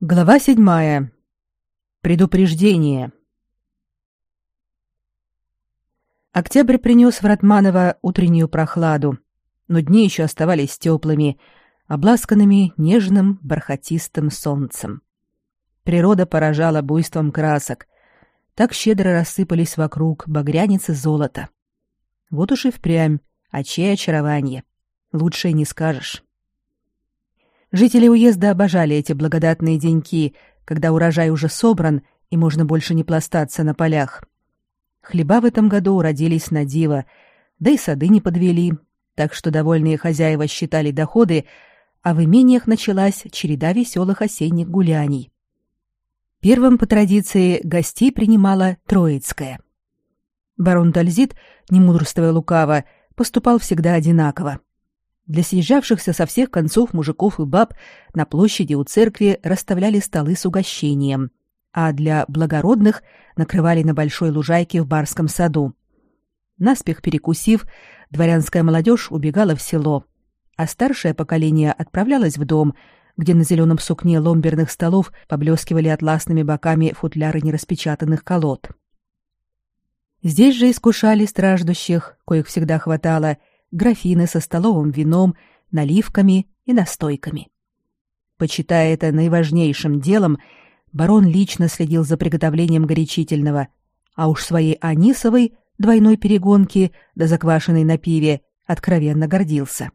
Глава седьмая. Предупреждение. Октябрь принес в Ратманово утреннюю прохладу, но дни еще оставались теплыми, обласканными нежным бархатистым солнцем. Природа поражала буйством красок. Так щедро рассыпались вокруг багряницы золота. Вот уж и впрямь, а чье очарование. Лучше и не скажешь. Жители уезда обожали эти благодатные деньки, когда урожай уже собран и можно больше не пластаться на полях. Хлеба в этом году уродились на диво, да и сады не подвели, так что довольные хозяева считали доходы, а в имениях началась череда веселых осенних гуляний. Первым по традиции гостей принимала Троицкая. Барон Тальзит, не мудрствуя лукаво, поступал всегда одинаково. Для съезжавшихся со всех концов мужиков и баб на площади у церкви расставляли столы с угощением, а для благородных накрывали на большой лужайке в барском саду. Наспех перекусив, дворянская молодежь убегала в село, а старшее поколение отправлялось в дом, где на зеленом сукне ломберных столов поблескивали атласными боками футляры нераспечатанных колод. Здесь же искушали страждущих, коих всегда хватало, — графины со столовым вином, наливками и настойками. Почитая это наиважнейшим делом, барон лично следил за приготовлением горячительного, а уж своей анисовой двойной перегонки да заквашенной на пиве откровенно гордился.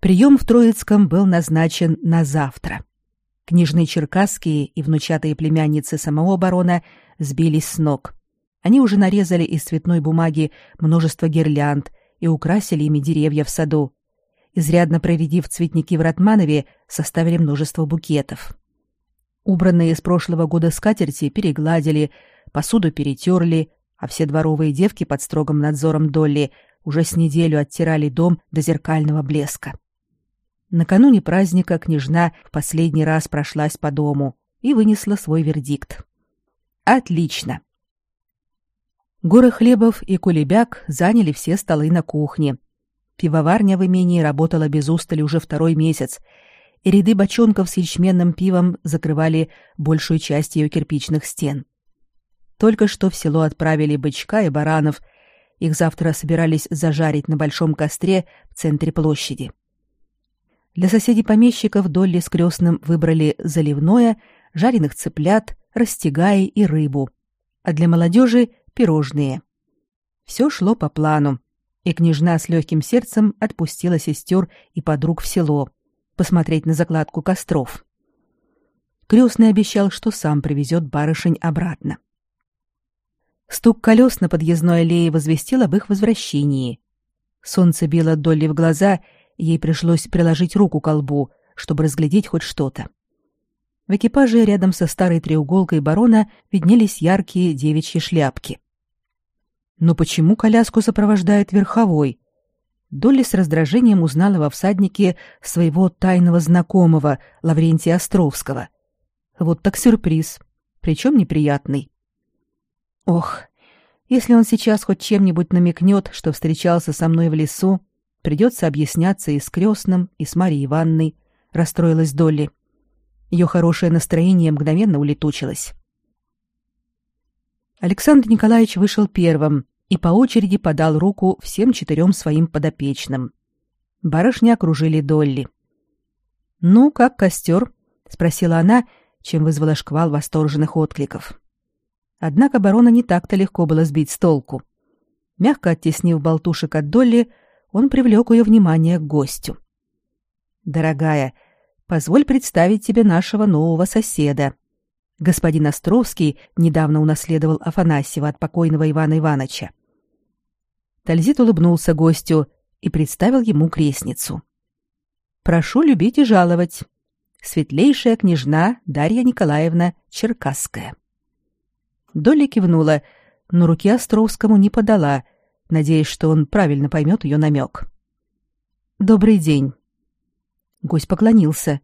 Прием в Троицком был назначен на завтра. Книжные черкасские и внучатые племянницы самого барона сбились с ног. Они уже нарезали из цветной бумаги множество гирлянд и украсили ими деревья в саду. Изрядно проредив цветники в Ратманове, составили множество букетов. Убранные из прошлого года скатерти перегладили, посуду перетерли, а все дворовые девки под строгим надзором Долли уже с неделю оттирали дом до зеркального блеска. Накануне праздника княжна в последний раз прошлась по дому и вынесла свой вердикт. Отлично. Горы хлебов и кулебяк заняли все столы на кухне. Пивоварня в имении работала без устали уже второй месяц, и ряды бочонков с ячменным пивом закрывали большую часть ее кирпичных стен. Только что в село отправили бычка и баранов. Их завтра собирались зажарить на большом костре в центре площади. Для соседей помещиков Долли с крестным выбрали заливное, жареных цыплят, растягай и рыбу. А для молодежи пирожные. Все шло по плану, и княжна с легким сердцем отпустила сестер и подруг в село посмотреть на закладку костров. Крестный обещал, что сам привезет барышень обратно. Стук колес на подъездной аллее возвестил об их возвращении. Солнце било Долли в глаза, ей пришлось приложить руку к лбу, чтобы разглядеть хоть что-то. В экипаже рядом со старой треуголкой барона виднелись яркие девичьи шляпки. Но почему коляску сопровождает верховой? Долли с раздражением узнала во всаднике своего тайного знакомого Лаврентия Островского. Вот так сюрприз, причем неприятный. Ох, если он сейчас хоть чем-нибудь намекнет, что встречался со мной в лесу, придется объясняться и с крестным, и с Марией Ивановной, расстроилась Долли. Ее хорошее настроение мгновенно улетучилось. Александр Николаевич вышел первым и по очереди подал руку всем четырем своим подопечным. Барышни окружили Долли. «Ну, как костер?» — спросила она, чем вызвала шквал восторженных откликов. Однако барона не так-то легко было сбить с толку. Мягко оттеснив болтушек от Долли, он привлек ее внимание к гостю. «Дорогая, позволь представить тебе нашего нового соседа», Господин Островский недавно унаследовал Афанасьева от покойного Ивана Ивановича. Тальзит улыбнулся гостю и представил ему крестницу. «Прошу любить и жаловать. Светлейшая княжна Дарья Николаевна Черкасская». Долли кивнула, но руки Островскому не подала, надеясь, что он правильно поймет ее намек. «Добрый день». Гость поклонился.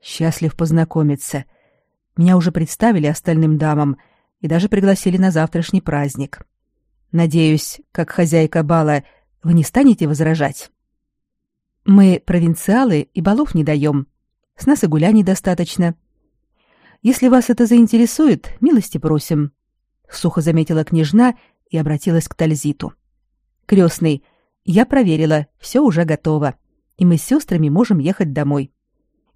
«Счастлив познакомиться», меня уже представили остальным дамам и даже пригласили на завтрашний праздник. Надеюсь, как хозяйка бала, вы не станете возражать? Мы провинциалы и балов не даем. С нас и гуляний достаточно. Если вас это заинтересует, милости просим, сухо заметила княжна и обратилась к Тальзиту. Крестный, я проверила, все уже готово, и мы с сестрами можем ехать домой.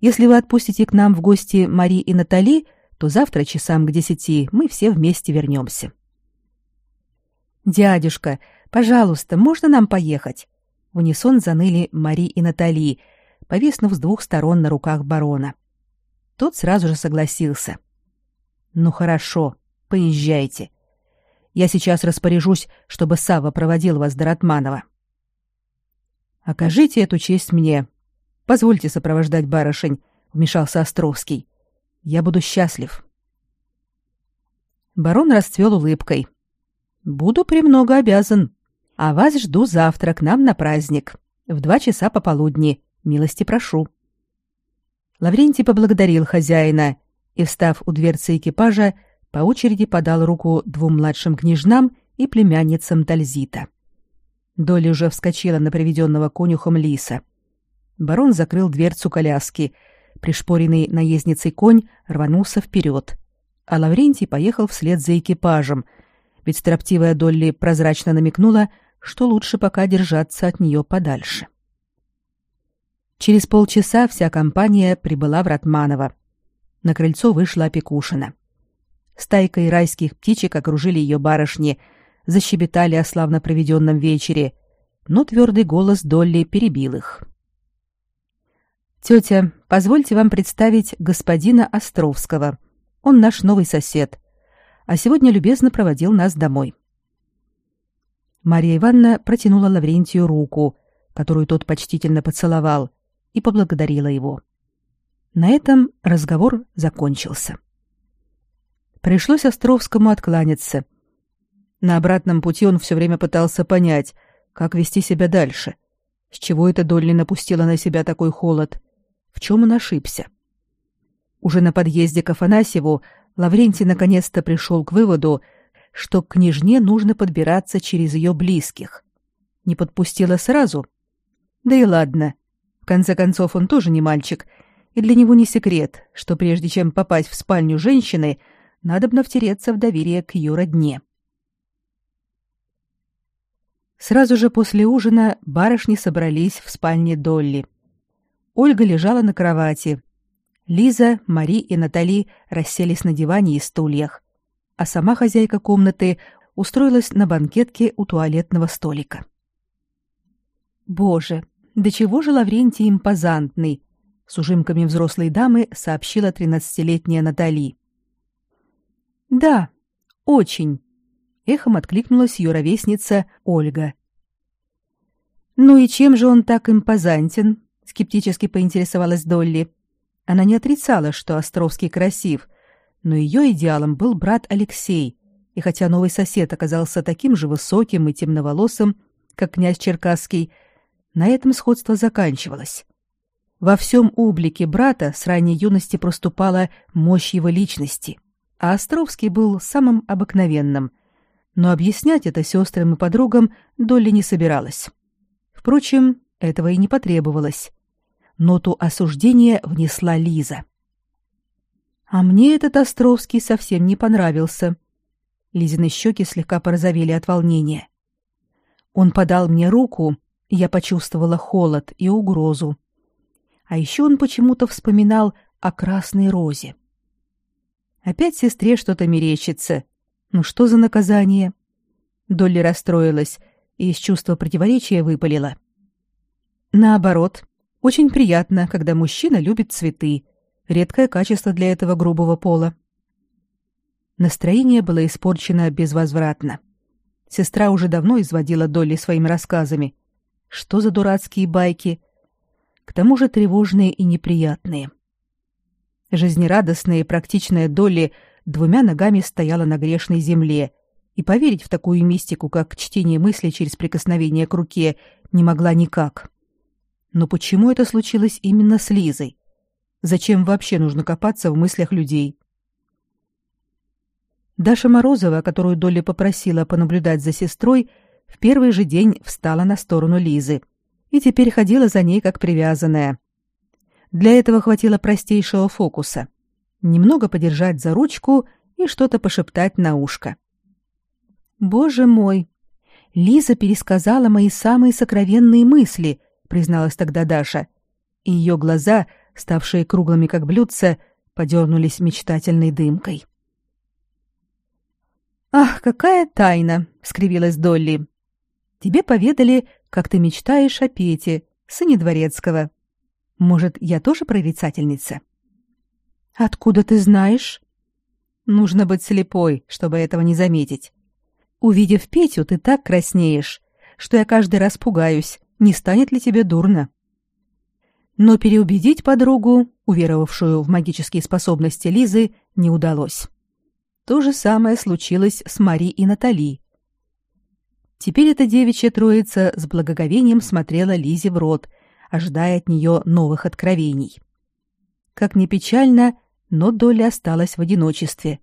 Если вы отпустите к нам в гости Мари и Натали, то завтра часам к десяти мы все вместе вернемся. Дядюшка, пожалуйста, можно нам поехать? В унисон заныли Мари и Натали, повиснув с двух сторон на руках барона. Тот сразу же согласился. Ну хорошо, поезжайте. Я сейчас распоряжусь, чтобы Сава проводил вас до Ратманова. Окажите эту честь мне. Позвольте сопровождать барышень, вмешался Островский. Я буду счастлив. Барон расцвел улыбкой. Буду премного обязан. А вас жду завтра к нам на праздник в два часа пополудни. Милости прошу. Лаврентий поблагодарил хозяина и, встав у дверцы экипажа, по очереди подал руку двум младшим княжнам и племянницам Тальзита. Долли уже вскочила на приведенного конюхом лиса. Барон закрыл дверцу коляски. Пришпоренный наездницей конь рванулся вперед, а Лаврентий поехал вслед за экипажем, ведь строптивая Долли прозрачно намекнула, что лучше пока держаться от нее подальше. Через полчаса вся компания прибыла в Ратманово. На крыльцо вышла Опекушина. Стайкой райских птичек окружили ее барышни, защебетали о славно проведенном вечере, но твердый голос Долли перебил их. «Тетя, позвольте вам представить господина Островского. Он наш новый сосед, а сегодня любезно проводил нас домой». Мария Ивановна протянула Лаврентию руку, которую тот почтительно поцеловал, и поблагодарила его. На этом разговор закончился. Пришлось Островскому откланяться. На обратном пути он все время пытался понять, как вести себя дальше. С чего эта Долли напустила на себя такой холод? В чем он ошибся? Уже на подъезде к Афанасьеву Лаврентий наконец-то пришел к выводу, что к княжне нужно подбираться через ее близких. Не подпустила сразу? Да и ладно. В конце концов, он тоже не мальчик, и для него не секрет, что прежде чем попасть в спальню женщины, надобно втереться в доверие к ее родне. Сразу же после ужина барышни собрались в спальне Долли. Ольга лежала на кровати. Лиза, Мари и Натали расселись на диване и стульях, а сама хозяйка комнаты устроилась на банкетке у туалетного столика. Боже, до чего же Лаврентий импозантный, с ужимками взрослой дамы сообщила тринадцатилетняя Натали. Да, очень, эхом откликнулась ее ровесница Ольга. Ну и чем же он так импозантен? Скептически поинтересовалась Долли. Она не отрицала, что Островский красив, но ее идеалом был брат Алексей, и хотя новый сосед оказался таким же высоким и темноволосым, как князь Черкасский, на этом сходство заканчивалось. Во всем облике брата с ранней юности проступала мощь его личности, а Островский был самым обыкновенным. Но объяснять это сестрам и подругам Долли не собиралась. Впрочем, этого и не потребовалось. Ноту осуждения внесла Лиза. «А мне этот Островский совсем не понравился». Лизины щеки слегка порозовели от волнения. Он подал мне руку, я почувствовала холод и угрозу. А еще он почему-то вспоминал о красной розе. Опять сестре что-то мерещится. Ну что за наказание? Долли расстроилась и из чувства противоречия выпалила. Наоборот, очень приятно, когда мужчина любит цветы. Редкое качество для этого грубого пола. Настроение было испорчено безвозвратно. Сестра уже давно изводила Долли своими рассказами, что за дурацкие байки? К тому же тревожные и неприятные. Жизнерадостная и практичная Долли двумя ногами стояла на грешной земле, и поверить в такую мистику, как чтение мысли через прикосновение к руке, не могла никак. Но почему это случилось именно с Лизой? Зачем вообще нужно копаться в мыслях людей? Даша Морозова, которую Долли попросила понаблюдать за сестрой, в первый же день встала на сторону Лизы и теперь ходила за ней как привязанная. Для этого хватило простейшего фокуса. Немного подержать за ручку и что-то пошептать на ушко. Боже мой, Лиза пересказала мои самые сокровенные мысли, призналась тогда Даша. И ее глаза, ставшие круглыми как блюдца, подернулись мечтательной дымкой. Ах, какая тайна, скривилась Долли. Тебе поведали, как ты мечтаешь о Пете, сыне дворецкого. Может, я тоже прорицательница? Откуда ты знаешь? Нужно быть слепой, чтобы этого не заметить. Увидев Петю, ты так краснеешь, что я каждый раз пугаюсь, не станет ли тебе дурно. Но переубедить подругу, уверовавшую в магические способности Лизы, не удалось. То же самое случилось с Мари и Натали. Теперь эта девичья троица с благоговением смотрела Лизе в рот, ожидая от нее новых откровений. Как ни печально, но Доля осталась в одиночестве.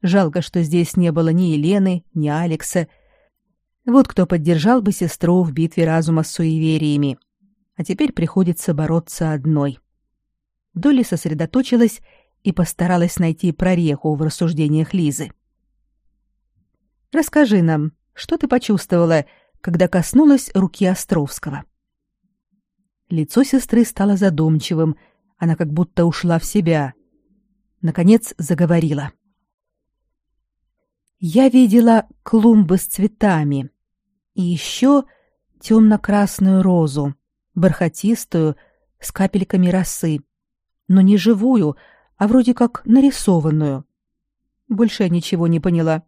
Жалко, что здесь не было ни Елены, ни Алекса. Вот кто поддержал бы сестру в битве разума с суевериями. А теперь приходится бороться одной. Доля сосредоточилась и постаралась найти прореху в рассуждениях Лизы. «Расскажи нам, что ты почувствовала, когда коснулась руки Островского?» Лицо сестры стало задумчивым, она как будто ушла в себя. Наконец заговорила. Я видела клумбы с цветами и еще темно-красную розу, бархатистую, с капельками росы, но не живую, а вроде как нарисованную. Больше я ничего не поняла.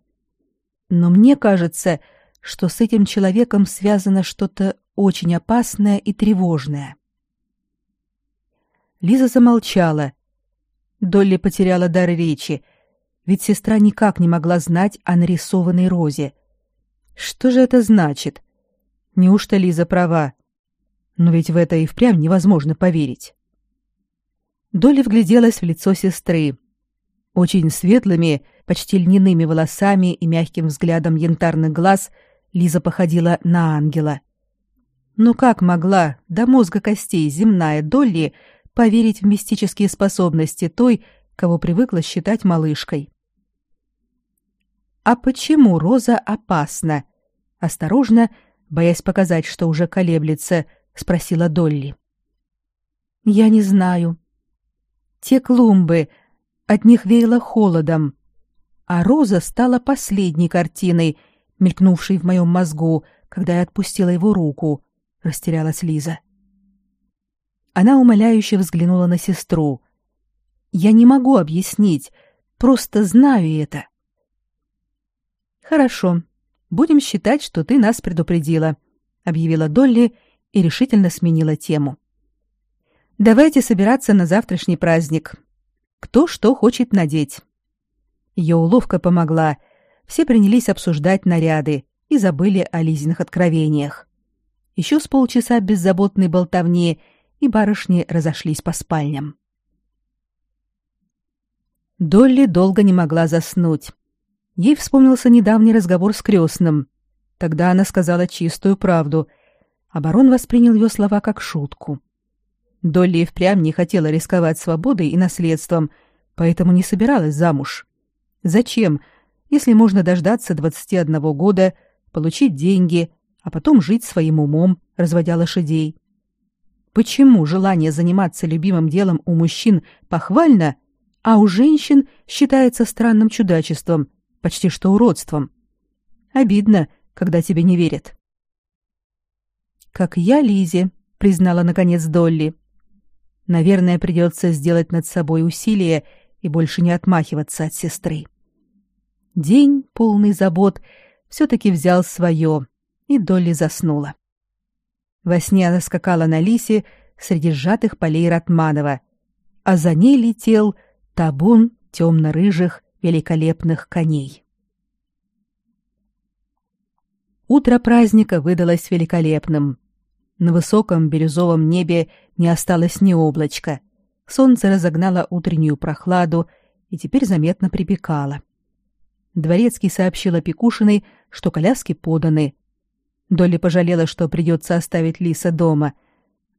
Но мне кажется, что с этим человеком связано что-то очень опасное и тревожное. Лиза замолчала. Долли потеряла дар речи — ведь сестра никак не могла знать о нарисованной розе. Что же это значит? Неужто Лиза права? Но ведь в это и впрямь невозможно поверить. Доля вгляделась в лицо сестры. Очень светлыми, почти льняными волосами и мягким взглядом янтарных глаз Лиза походила на ангела. Но как могла до мозга костей земная Долли поверить в мистические способности той, кого привыкла считать малышкой? А почему роза опасна? Осторожно, боясь показать, что уже колеблется, спросила Долли. Я не знаю. Те клумбы, от них веяло холодом, а роза стала последней картиной, мелькнувшей в моем мозгу, когда я отпустила его руку, растерялась Лиза. Она умоляюще взглянула на сестру. Я не могу объяснить, просто знаю это. Хорошо. Будем считать, что ты нас предупредила, объявила Долли и решительно сменила тему. Давайте собираться на завтрашний праздник. Кто что хочет надеть. Ее уловка помогла. Все принялись обсуждать наряды и забыли о Лизиных откровениях. Еще с полчаса беззаботной болтовни, и барышни разошлись по спальням. Долли долго не могла заснуть. Ей вспомнился недавний разговор с крестным. Тогда она сказала чистую правду, а барон воспринял ее слова как шутку. Долли впрямь не хотела рисковать свободой и наследством, поэтому не собиралась замуж. Зачем, если можно дождаться 21 года, получить деньги, а потом жить своим умом, разводя лошадей? Почему желание заниматься любимым делом у мужчин похвально, а у женщин считается странным чудачеством – почти что уродством. Обидно, когда тебе не верят. Как я, Лизе, признала наконец Долли. Наверное, придется сделать над собой усилие и больше не отмахиваться от сестры. День, полный забот, все-таки взял свое, и Долли заснула. Во сне она скакала на лисе среди сжатых полей Ратманова, а за ней летел табун темно-рыжих великолепных коней. Утро праздника выдалось великолепным. На высоком бирюзовом небе не осталось ни облачка. Солнце разогнало утреннюю прохладу и теперь заметно припекало. Дворецкий сообщил Опекушиной, что коляски поданы. Долли пожалела, что придется оставить Лиса дома.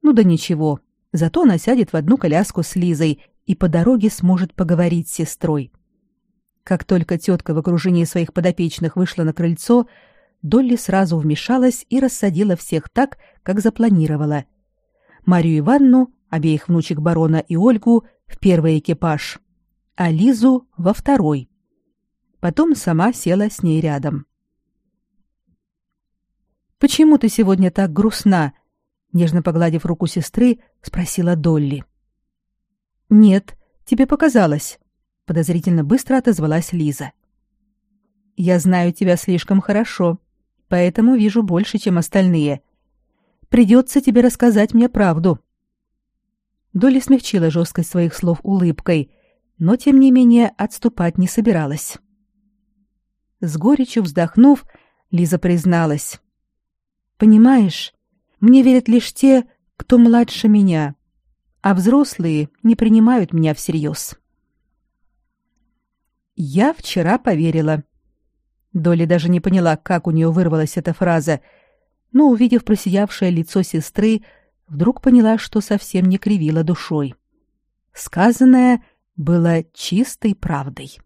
Ну да ничего, Зато она сядет в одну коляску с Лизой и по дороге сможет поговорить с сестрой. Как только тетка в окружении своих подопечных вышла на крыльцо, Долли сразу вмешалась и рассадила всех так, как запланировала. Марию Ивановну, обеих внучек барона и Ольгу в первый экипаж, а Лизу во второй. Потом сама села с ней рядом. «Почему ты сегодня так грустна?» Нежно погладив руку сестры, спросила Долли. «Нет, тебе показалось», — подозрительно быстро отозвалась Лиза. «Я знаю тебя слишком хорошо, поэтому вижу больше, чем остальные. Придется тебе рассказать мне правду». Долли смягчила жесткость своих слов улыбкой, но, тем не менее, отступать не собиралась. С горечью вздохнув, Лиза призналась. Понимаешь, мне верят лишь те, кто младше меня, а взрослые не принимают меня всерьез. Я вчера поверила. Доля даже не поняла, как у нее вырвалась эта фраза, но, увидев просиявшее лицо сестры, вдруг поняла, что совсем не кривила душой. Сказанное было чистой правдой.